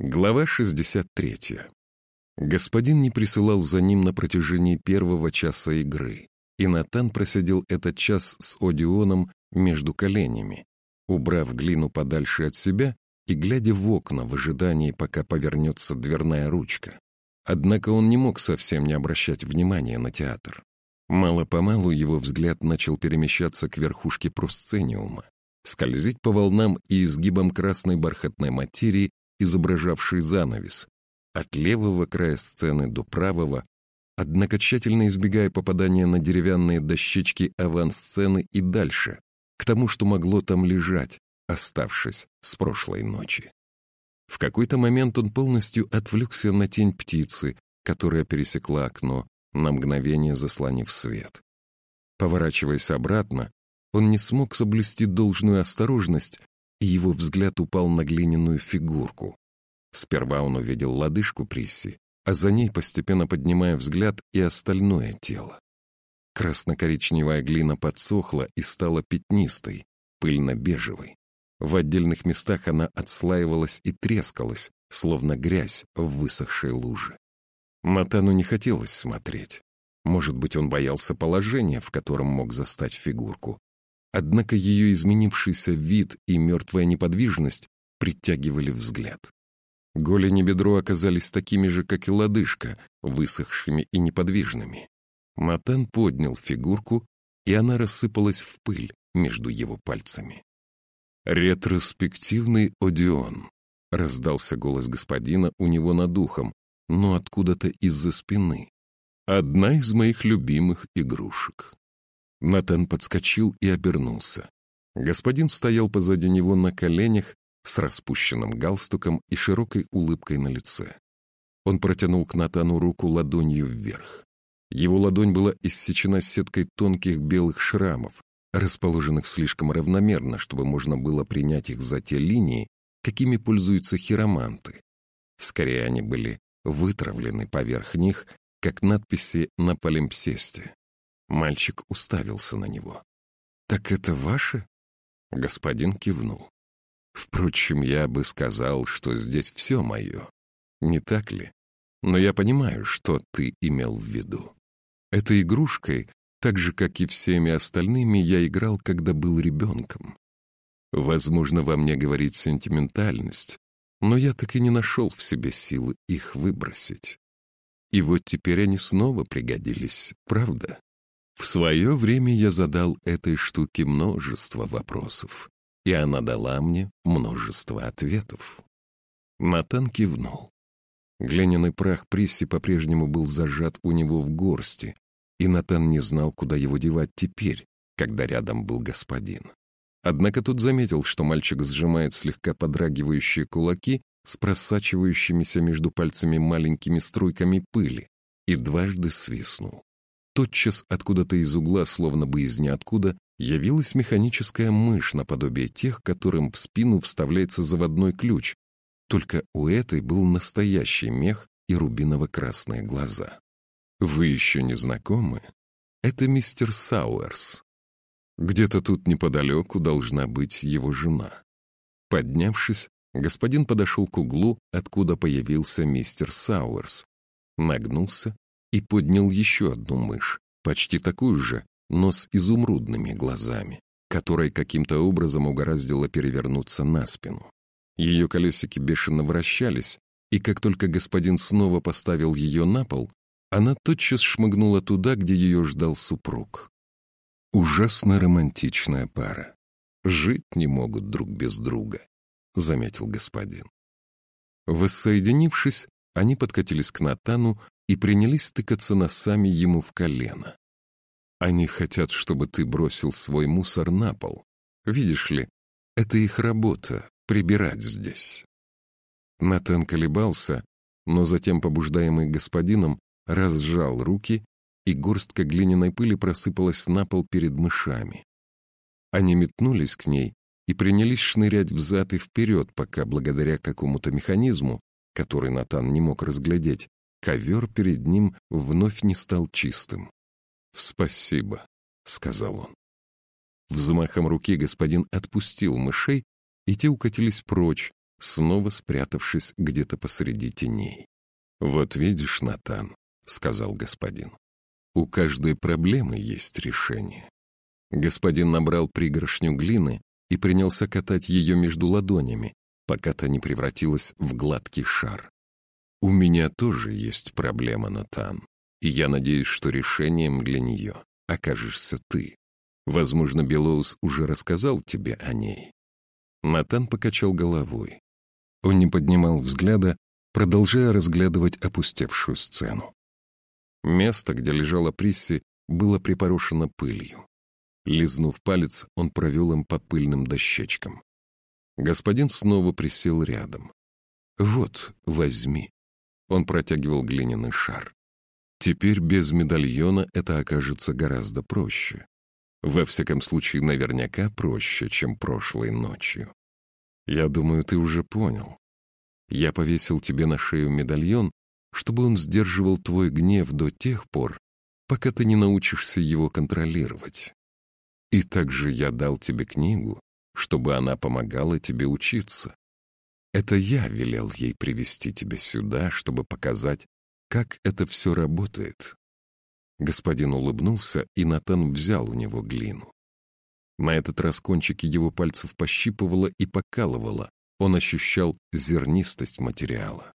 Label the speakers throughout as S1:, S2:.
S1: Глава 63. Господин не присылал за ним на протяжении первого часа игры, и Натан просидел этот час с Одионом между коленями, убрав глину подальше от себя и глядя в окна в ожидании, пока повернется дверная ручка. Однако он не мог совсем не обращать внимания на театр. Мало-помалу его взгляд начал перемещаться к верхушке просцениума, скользить по волнам и изгибам красной бархатной материи изображавший занавес, от левого края сцены до правого, однако тщательно избегая попадания на деревянные дощечки авансцены и дальше, к тому, что могло там лежать, оставшись с прошлой ночи. В какой-то момент он полностью отвлекся на тень птицы, которая пересекла окно, на мгновение заслонив свет. Поворачиваясь обратно, он не смог соблюсти должную осторожность и его взгляд упал на глиняную фигурку. Сперва он увидел лодыжку Присси, а за ней постепенно поднимая взгляд и остальное тело. Красно-коричневая глина подсохла и стала пятнистой, пыльно-бежевой. В отдельных местах она отслаивалась и трескалась, словно грязь в высохшей луже. Натану не хотелось смотреть. Может быть, он боялся положения, в котором мог застать фигурку. Однако ее изменившийся вид и мертвая неподвижность притягивали взгляд. Голень и бедро оказались такими же, как и лодыжка, высохшими и неподвижными. Матан поднял фигурку, и она рассыпалась в пыль между его пальцами. «Ретроспективный Одион», — раздался голос господина у него над ухом, но откуда-то из-за спины. «Одна из моих любимых игрушек». Натан подскочил и обернулся. Господин стоял позади него на коленях с распущенным галстуком и широкой улыбкой на лице. Он протянул к Натану руку ладонью вверх. Его ладонь была иссечена сеткой тонких белых шрамов, расположенных слишком равномерно, чтобы можно было принять их за те линии, какими пользуются хироманты. Скорее, они были вытравлены поверх них, как надписи на полимпсесте. Мальчик уставился на него. «Так это ваше?» Господин кивнул. «Впрочем, я бы сказал, что здесь все мое. Не так ли? Но я понимаю, что ты имел в виду. Этой игрушкой, так же, как и всеми остальными, я играл, когда был ребенком. Возможно, во мне говорит сентиментальность, но я так и не нашел в себе силы их выбросить. И вот теперь они снова пригодились, правда? В свое время я задал этой штуке множество вопросов, и она дала мне множество ответов. Натан кивнул. Глиняный прах Присси по-прежнему был зажат у него в горсти, и Натан не знал, куда его девать теперь, когда рядом был господин. Однако тут заметил, что мальчик сжимает слегка подрагивающие кулаки с просачивающимися между пальцами маленькими струйками пыли, и дважды свистнул. Тотчас откуда-то из угла, словно бы из ниоткуда, явилась механическая мышь наподобие тех, которым в спину вставляется заводной ключ, только у этой был настоящий мех и рубиново-красные глаза. «Вы еще не знакомы? Это мистер Сауэрс. Где-то тут неподалеку должна быть его жена». Поднявшись, господин подошел к углу, откуда появился мистер Сауэрс, нагнулся и поднял еще одну мышь, почти такую же, но с изумрудными глазами, которой каким-то образом угораздило перевернуться на спину. Ее колесики бешено вращались, и как только господин снова поставил ее на пол, она тотчас шмыгнула туда, где ее ждал супруг. Ужасно романтичная пара. Жить не могут друг без друга, заметил господин. Воссоединившись, они подкатились к Натану и принялись тыкаться носами ему в колено. Они хотят, чтобы ты бросил свой мусор на пол. Видишь ли, это их работа — прибирать здесь. Натан колебался, но затем, побуждаемый господином, разжал руки, и горстка глиняной пыли просыпалась на пол перед мышами. Они метнулись к ней и принялись шнырять взад и вперед, пока, благодаря какому-то механизму, который Натан не мог разглядеть, ковер перед ним вновь не стал чистым. «Спасибо», — сказал он. Взмахом руки господин отпустил мышей, и те укатились прочь, снова спрятавшись где-то посреди теней. «Вот видишь, Натан», — сказал господин, — «у каждой проблемы есть решение». Господин набрал пригоршню глины и принялся катать ее между ладонями, пока та не превратилась в гладкий шар. «У меня тоже есть проблема, Натан, и я надеюсь, что решением для нее окажешься ты. Возможно, Белоус уже рассказал тебе о ней». Натан покачал головой. Он не поднимал взгляда, продолжая разглядывать опустевшую сцену. Место, где лежала Присси, было припорошено пылью. Лизнув палец, он провел им по пыльным дощечкам. Господин снова присел рядом. «Вот, возьми». Он протягивал глиняный шар. Теперь без медальона это окажется гораздо проще. Во всяком случае, наверняка проще, чем прошлой ночью. Я думаю, ты уже понял. Я повесил тебе на шею медальон, чтобы он сдерживал твой гнев до тех пор, пока ты не научишься его контролировать. И также я дал тебе книгу, чтобы она помогала тебе учиться. Это я велел ей привести тебя сюда, чтобы показать, как это все работает. Господин улыбнулся, и Натан взял у него глину. На этот раз кончики его пальцев пощипывало и покалывало, он ощущал зернистость материала.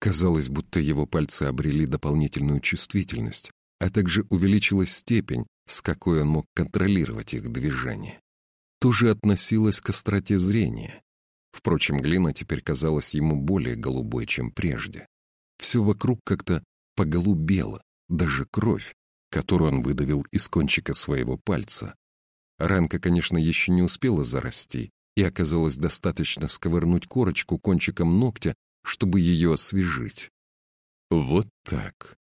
S1: Казалось, будто его пальцы обрели дополнительную чувствительность, а также увеличилась степень, с какой он мог контролировать их движение. То же относилось к остроте зрения. Впрочем, глина теперь казалась ему более голубой, чем прежде. Все вокруг как-то поголубело, даже кровь, которую он выдавил из кончика своего пальца. Ранка, конечно, еще не успела зарасти, и оказалось достаточно сковырнуть корочку кончиком ногтя, чтобы ее освежить. Вот так.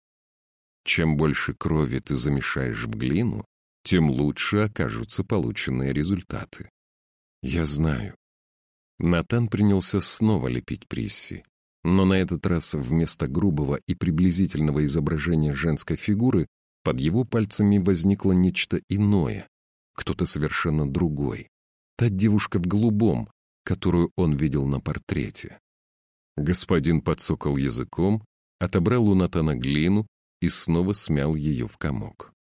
S1: Чем больше крови ты замешаешь в глину, тем лучше окажутся полученные результаты. Я знаю. Натан принялся снова лепить Присси, но на этот раз вместо грубого и приблизительного изображения женской фигуры под его пальцами возникло нечто иное, кто-то совершенно другой. Та девушка в голубом, которую он видел на портрете. Господин подсокал языком, отобрал у Натана глину и снова смял ее в комок.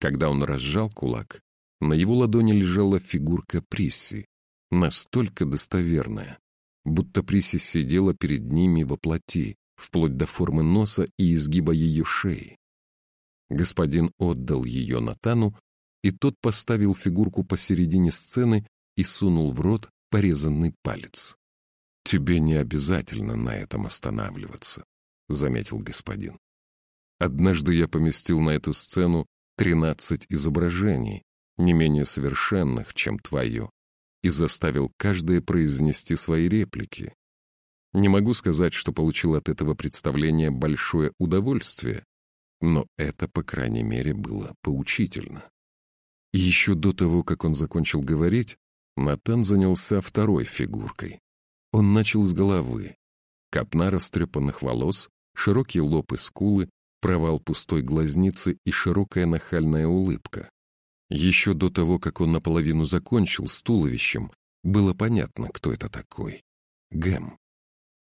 S1: Когда он разжал кулак, на его ладони лежала фигурка Присси, настолько достоверная, будто Присси сидела перед ними во плоти, вплоть до формы носа и изгиба ее шеи. Господин отдал ее Натану, и тот поставил фигурку посередине сцены и сунул в рот порезанный палец. «Тебе не обязательно на этом останавливаться», — заметил господин. Однажды я поместил на эту сцену тринадцать изображений, не менее совершенных, чем твое, и заставил каждое произнести свои реплики. Не могу сказать, что получил от этого представления большое удовольствие, но это, по крайней мере, было поучительно. И еще до того, как он закончил говорить, Натан занялся второй фигуркой. Он начал с головы. Копна растрепанных волос, широкий лоб и скулы, провал пустой глазницы и широкая нахальная улыбка. Еще до того, как он наполовину закончил с туловищем, было понятно, кто это такой. Гэм.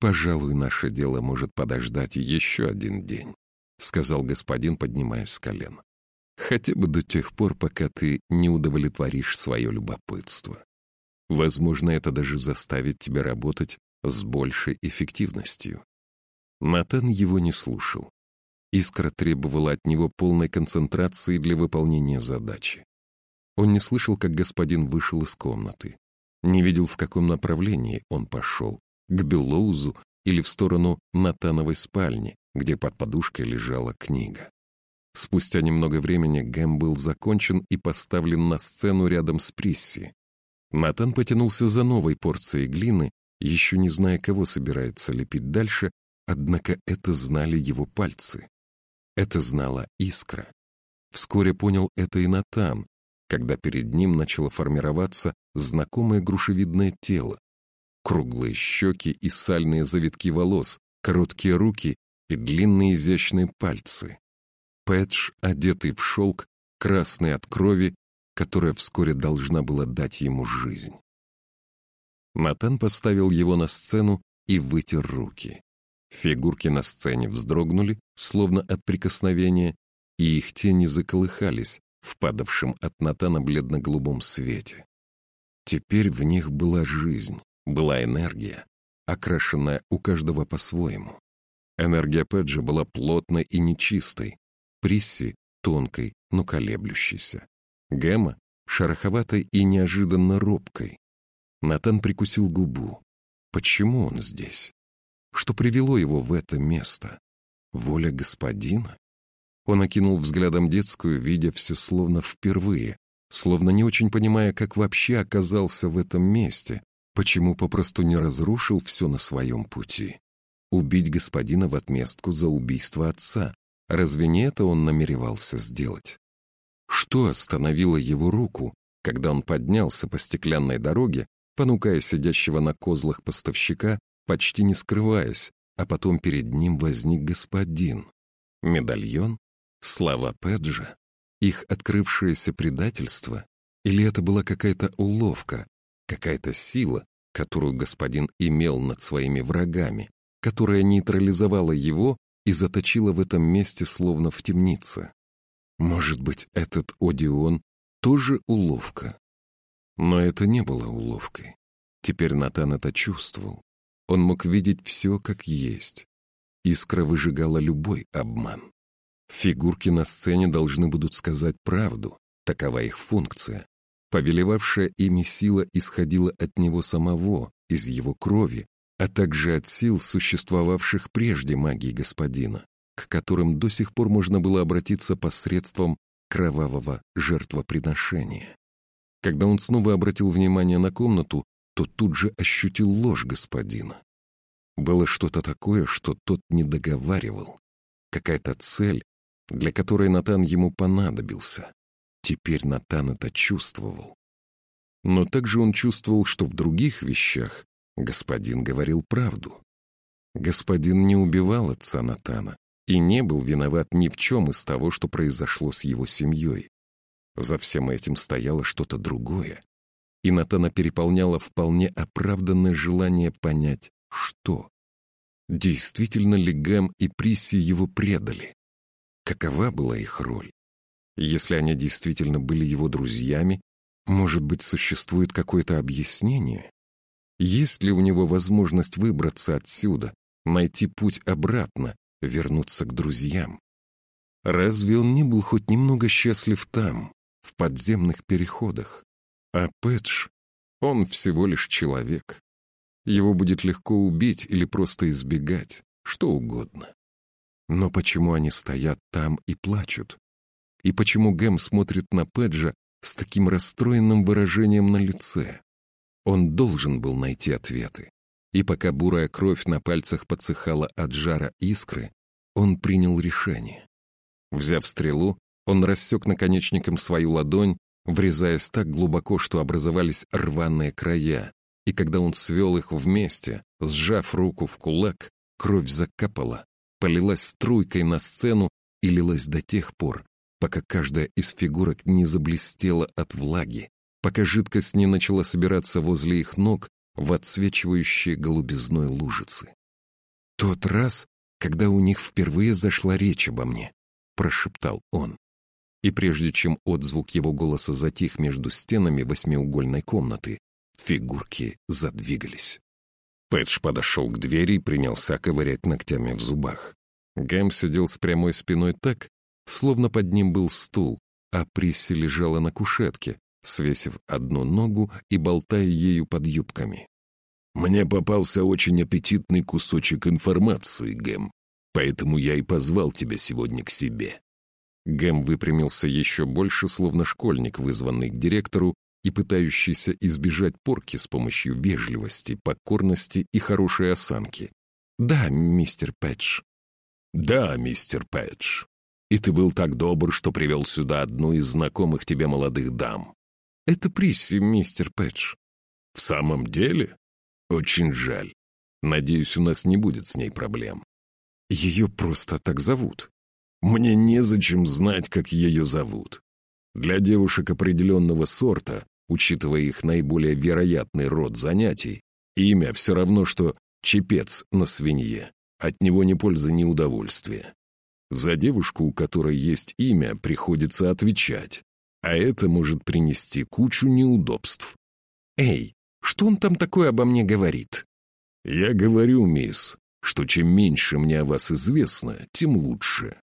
S1: «Пожалуй, наше дело может подождать еще один день», — сказал господин, поднимаясь с колен. «Хотя бы до тех пор, пока ты не удовлетворишь свое любопытство. Возможно, это даже заставит тебя работать с большей эффективностью». Натан его не слушал. Искра требовала от него полной концентрации для выполнения задачи. Он не слышал, как господин вышел из комнаты. Не видел, в каком направлении он пошел, к Белоузу или в сторону Натановой спальни, где под подушкой лежала книга. Спустя немного времени Гэм был закончен и поставлен на сцену рядом с Присси. Натан потянулся за новой порцией глины, еще не зная, кого собирается лепить дальше, однако это знали его пальцы. Это знала Искра. Вскоре понял это и Натан, когда перед ним начало формироваться знакомое грушевидное тело. Круглые щеки и сальные завитки волос, короткие руки и длинные изящные пальцы. Пэтч, одетый в шелк, красный от крови, которая вскоре должна была дать ему жизнь. Натан поставил его на сцену и вытер руки. Фигурки на сцене вздрогнули, словно от прикосновения, и их тени заколыхались в падавшем от Натана бледно-голубом свете. Теперь в них была жизнь, была энергия, окрашенная у каждого по-своему. Энергия Педжа была плотной и нечистой, Присси — тонкой, но колеблющейся. Гэма — шероховатой и неожиданно робкой. Натан прикусил губу. Почему он здесь? Что привело его в это место? Воля господина? Он окинул взглядом детскую, видя все словно впервые, словно не очень понимая, как вообще оказался в этом месте, почему попросту не разрушил все на своем пути. Убить господина в отместку за убийство отца. Разве не это он намеревался сделать? Что остановило его руку, когда он поднялся по стеклянной дороге, понукая сидящего на козлах поставщика, почти не скрываясь, а потом перед ним возник господин. Медальон? Слава Педжа? Их открывшееся предательство? Или это была какая-то уловка, какая-то сила, которую господин имел над своими врагами, которая нейтрализовала его и заточила в этом месте словно в темнице? Может быть, этот Одион тоже уловка? Но это не было уловкой. Теперь Натан это чувствовал. Он мог видеть все как есть. Искра выжигала любой обман. Фигурки на сцене должны будут сказать правду, такова их функция. Повелевавшая ими сила исходила от него самого, из его крови, а также от сил, существовавших прежде магии господина к которым до сих пор можно было обратиться посредством кровавого жертвоприношения. Когда он снова обратил внимание на комнату, то тут же ощутил ложь господина. Было что-то такое, что тот не договаривал. Какая-то цель, для которой Натан ему понадобился. Теперь Натан это чувствовал. Но также он чувствовал, что в других вещах господин говорил правду. Господин не убивал отца Натана, и не был виноват ни в чем из того, что произошло с его семьей. За всем этим стояло что-то другое, и Натана переполняло вполне оправданное желание понять, что. Действительно ли Гэм и Присси его предали? Какова была их роль? Если они действительно были его друзьями, может быть, существует какое-то объяснение? Есть ли у него возможность выбраться отсюда, найти путь обратно, вернуться к друзьям. Разве он не был хоть немного счастлив там, в подземных переходах? А Пэтч, он всего лишь человек. Его будет легко убить или просто избегать, что угодно. Но почему они стоят там и плачут? И почему Гэм смотрит на Пэджа с таким расстроенным выражением на лице? Он должен был найти ответы. И пока бурая кровь на пальцах подсыхала от жара искры, он принял решение. Взяв стрелу, он рассек наконечником свою ладонь, врезаясь так глубоко, что образовались рваные края, и когда он свел их вместе, сжав руку в кулак, кровь закапала, полилась струйкой на сцену и лилась до тех пор, пока каждая из фигурок не заблестела от влаги, пока жидкость не начала собираться возле их ног в отсвечивающие голубизной лужицы. Тот раз, когда у них впервые зашла речь обо мне», — прошептал он. И прежде чем отзвук его голоса затих между стенами восьмиугольной комнаты, фигурки задвигались. Пэтч подошел к двери и принялся ковырять ногтями в зубах. Гэм сидел с прямой спиной так, словно под ним был стул, а Присси лежала на кушетке, свесив одну ногу и болтая ею под юбками. «Мне попался очень аппетитный кусочек информации, Гэм, поэтому я и позвал тебя сегодня к себе». Гэм выпрямился еще больше, словно школьник, вызванный к директору и пытающийся избежать порки с помощью вежливости, покорности и хорошей осанки. «Да, мистер Пэтч». «Да, мистер Пэтч. И ты был так добр, что привел сюда одну из знакомых тебе молодых дам». «Это Присси, мистер Пэтч». «В самом деле?» Очень жаль. Надеюсь, у нас не будет с ней проблем. Ее просто так зовут. Мне незачем знать, как ее зовут. Для девушек определенного сорта учитывая их наиболее вероятный род занятий, имя все равно, что чепец на свинье. От него ни пользы, ни удовольствия. За девушку, у которой есть имя, приходится отвечать, а это может принести кучу неудобств.
S2: «Эй, что он там такое обо мне говорит?»
S1: «Я говорю, мисс, что чем меньше мне о вас известно, тем лучше».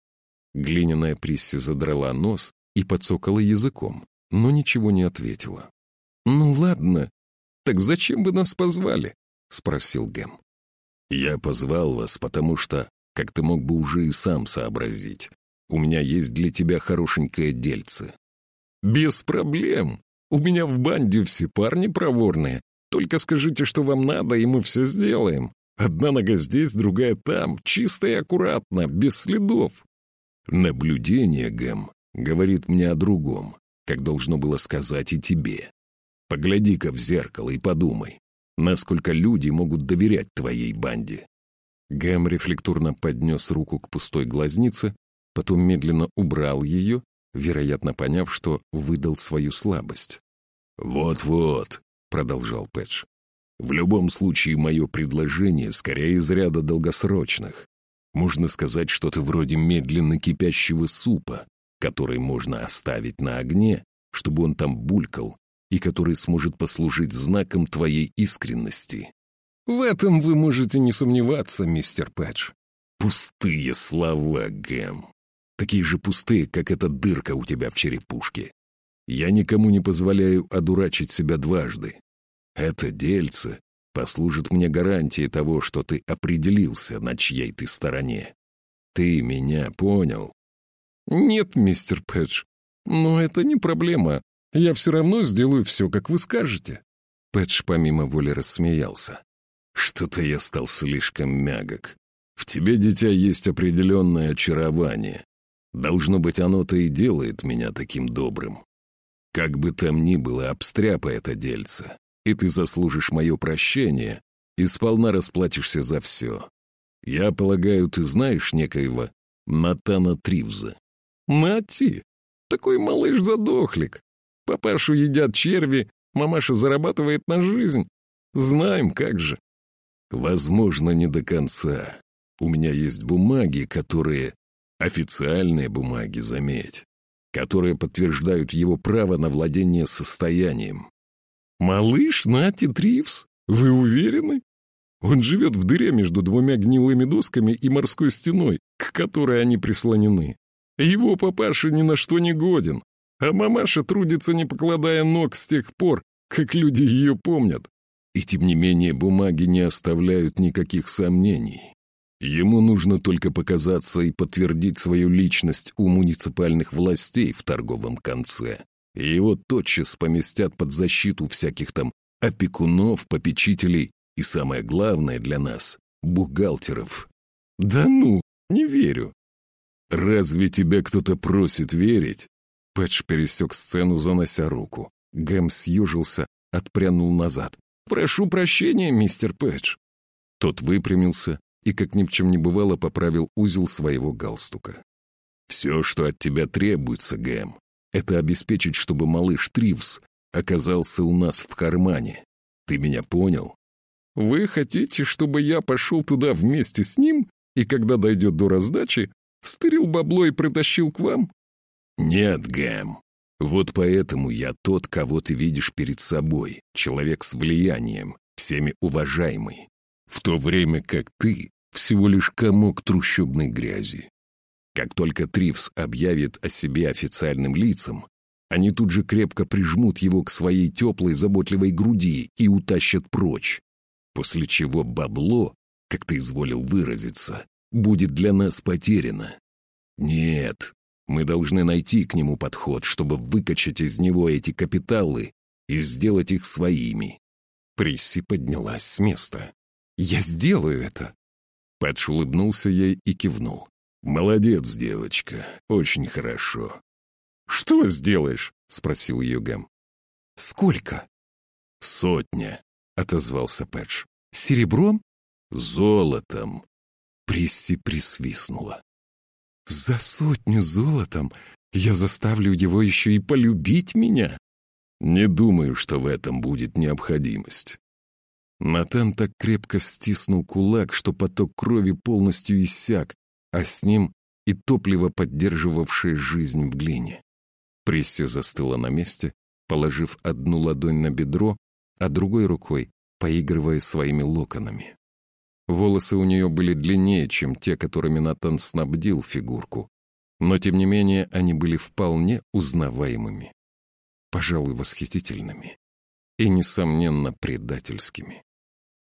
S2: Глиняная Присси задрала нос и подсокала языком, но ничего не ответила.
S1: «Ну ладно, так зачем вы нас позвали?» — спросил Гэм. «Я позвал вас, потому что, как ты мог бы уже и сам сообразить, у меня есть для тебя хорошенькое дельце». «Без проблем. У меня в банде все парни проворные. Только скажите, что вам надо, и мы все сделаем. Одна нога здесь, другая там, чисто и аккуратно, без следов». «Наблюдение, Гэм, говорит мне о другом, как должно было сказать и тебе. Погляди-ка в зеркало и подумай, насколько люди могут доверять твоей банде».
S2: Гэм рефлекторно поднес руку к пустой глазнице, потом медленно убрал ее, вероятно, поняв, что выдал свою слабость.
S1: «Вот-вот», — продолжал Пэтч, — «в любом случае мое предложение скорее из ряда долгосрочных. Можно сказать что-то вроде медленно кипящего супа, который можно оставить на огне, чтобы он там булькал, и который сможет послужить знаком твоей искренности.
S2: В этом вы можете не сомневаться, мистер Пэтч.
S1: Пустые слова, Гэм. Такие же пустые, как эта дырка у тебя в черепушке. Я никому не позволяю одурачить себя дважды. Это дельце послужит мне гарантией того, что ты определился, на чьей ты стороне. Ты меня понял?
S2: Нет, мистер Пэтч, но это не проблема. Я все равно сделаю все, как вы скажете».
S1: Пэтч помимо воли рассмеялся. «Что-то я стал слишком мягок. В тебе, дитя, есть определенное очарование. Должно быть, оно-то и делает меня таким добрым. Как бы там ни было, обстряпа это дельце, и ты заслужишь мое прощение и сполна расплатишься за все. Я полагаю, ты знаешь некоего Натана Тривза?»
S2: «Нати, такой малыш-задохлик. Папашу едят черви, мамаша зарабатывает на жизнь. Знаем, как же.
S1: Возможно, не до конца. У меня есть бумаги, которые... Официальные бумаги, заметь. Которые подтверждают его право на владение состоянием.
S2: Малыш Нати Тривс? Вы уверены? Он живет в дыре между двумя гнилыми досками и морской стеной, к которой они прислонены. Его папаша ни на что не годен. А мамаша трудится, не покладая ног с тех пор, как люди ее помнят.
S1: И тем не менее бумаги не оставляют никаких сомнений. Ему нужно только показаться и подтвердить свою личность у муниципальных властей в торговом конце. Его тотчас поместят под защиту всяких там опекунов, попечителей и, самое главное для нас, бухгалтеров.
S2: Да ну, не верю.
S1: Разве тебя кто-то просит верить?
S2: Пэтч пересек сцену, занося руку. Гэм съежился, отпрянул назад. «Прошу прощения, мистер Пэтч». Тот выпрямился и, как ни в чем не бывало, поправил узел своего галстука.
S1: «Все, что от тебя требуется, Гэм, это обеспечить, чтобы малыш Тривс оказался у нас в кармане. Ты меня понял?»
S2: «Вы хотите, чтобы я пошел туда вместе с ним, и когда дойдет до раздачи, стырил бабло и притащил к вам?»
S1: «Нет, Гэм. Вот поэтому я тот, кого ты видишь перед собой, человек с влиянием, всеми уважаемый, в то время как ты всего лишь комок трущобной грязи. Как только Тривс объявит о себе официальным лицам, они тут же крепко прижмут его к своей теплой заботливой груди и утащат прочь, после чего бабло, как ты изволил выразиться, будет для нас потеряно. Нет, мы должны найти к нему подход, чтобы выкачать из него эти капиталы и сделать их своими».
S2: Присси поднялась с места. «Я сделаю это!»
S1: Пэтч улыбнулся ей и кивнул. «Молодец, девочка, очень хорошо».
S2: «Что сделаешь?» — спросил ее Гэм. «Сколько?»
S1: «Сотня», — отозвался Пэтч.
S2: «Серебром?»
S1: «Золотом».
S2: Присси присвистнула. За сотню золотом я заставлю его еще и полюбить меня.
S1: Не думаю, что в этом будет необходимость.
S2: Натан так крепко стиснул кулак, что поток крови полностью иссяк, а с ним и топливо, поддерживавшее жизнь в глине. Пресси застыла на месте, положив одну ладонь на бедро, а другой рукой поигрывая своими локонами. Волосы у нее были длиннее, чем те, которыми Натан снабдил фигурку, но тем не менее они были вполне узнаваемыми, пожалуй, восхитительными и, несомненно, предательскими.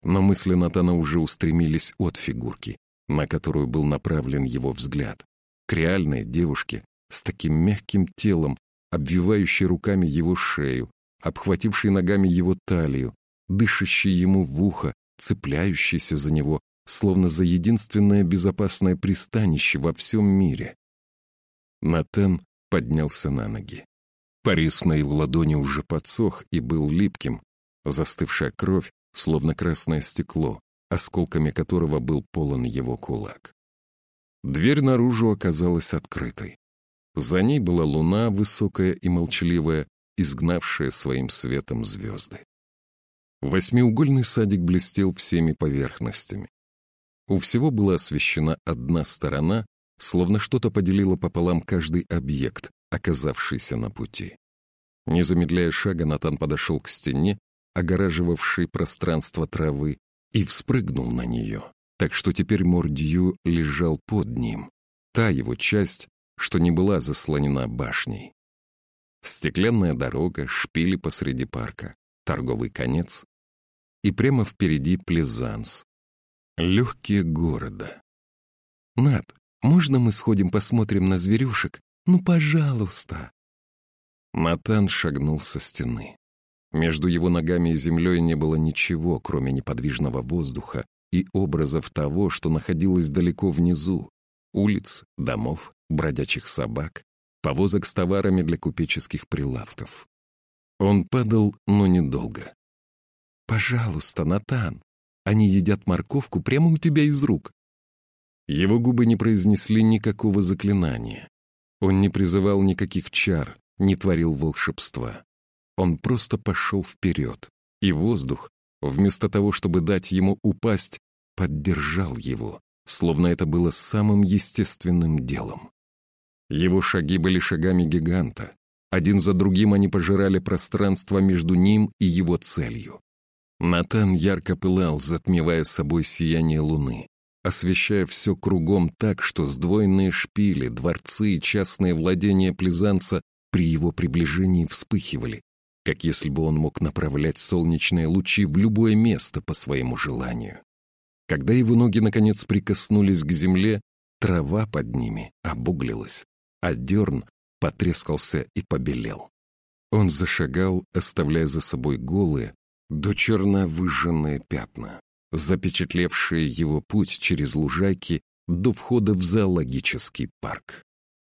S2: Но мысли Натана уже устремились от фигурки, на которую был направлен его взгляд, к реальной девушке с таким мягким телом, обвивающей руками его шею, обхватившей ногами его талию, дышащей ему в ухо, цепляющейся за него, словно за единственное безопасное пристанище во всем мире. Натан поднялся на ноги. Порез на его ладони уже подсох и был липким, застывшая кровь, словно красное стекло, осколками которого был полон его кулак. Дверь наружу оказалась открытой. За ней была луна, высокая и молчаливая, изгнавшая своим светом звезды. Восьмиугольный садик блестел всеми поверхностями. У всего была освещена одна сторона, словно что-то поделило пополам каждый объект, оказавшийся на пути. Не замедляя шага, Натан подошел к стене, огораживавшей пространство травы, и вспрыгнул на нее, так что теперь Мордью лежал под ним, та его часть, что не была заслонена башней. Стеклянная дорога, шпили посреди парка, торговый конец, и прямо впереди Плезанс. Легкие города. «Над, можно мы сходим посмотрим на зверюшек? Ну, пожалуйста!» Натан шагнул со стены. Между его ногами и землей не было ничего, кроме неподвижного воздуха и образов того, что находилось далеко внизу. Улиц, домов, бродячих собак, повозок с товарами для купеческих прилавков. Он падал, но недолго. «Пожалуйста, Натан, они едят морковку прямо у тебя из рук». Его губы не произнесли никакого заклинания. Он не призывал никаких чар, не творил волшебства. Он просто пошел вперед, и воздух, вместо того, чтобы дать ему упасть, поддержал его, словно это было самым естественным делом. Его шаги были шагами гиганта. Один за другим они пожирали пространство между ним и его целью. Натан ярко пылал, затмевая собой сияние луны, освещая все кругом так, что сдвоенные шпили, дворцы и частные владения Плезанца при его приближении вспыхивали, как если бы он мог направлять солнечные лучи в любое место по своему желанию. Когда его ноги наконец прикоснулись к земле, трава под ними обуглилась, а дерн потрескался и побелел. Он зашагал, оставляя за собой голые, до черно выжженные пятна, запечатлевшие его путь через лужайки до входа в зоологический парк.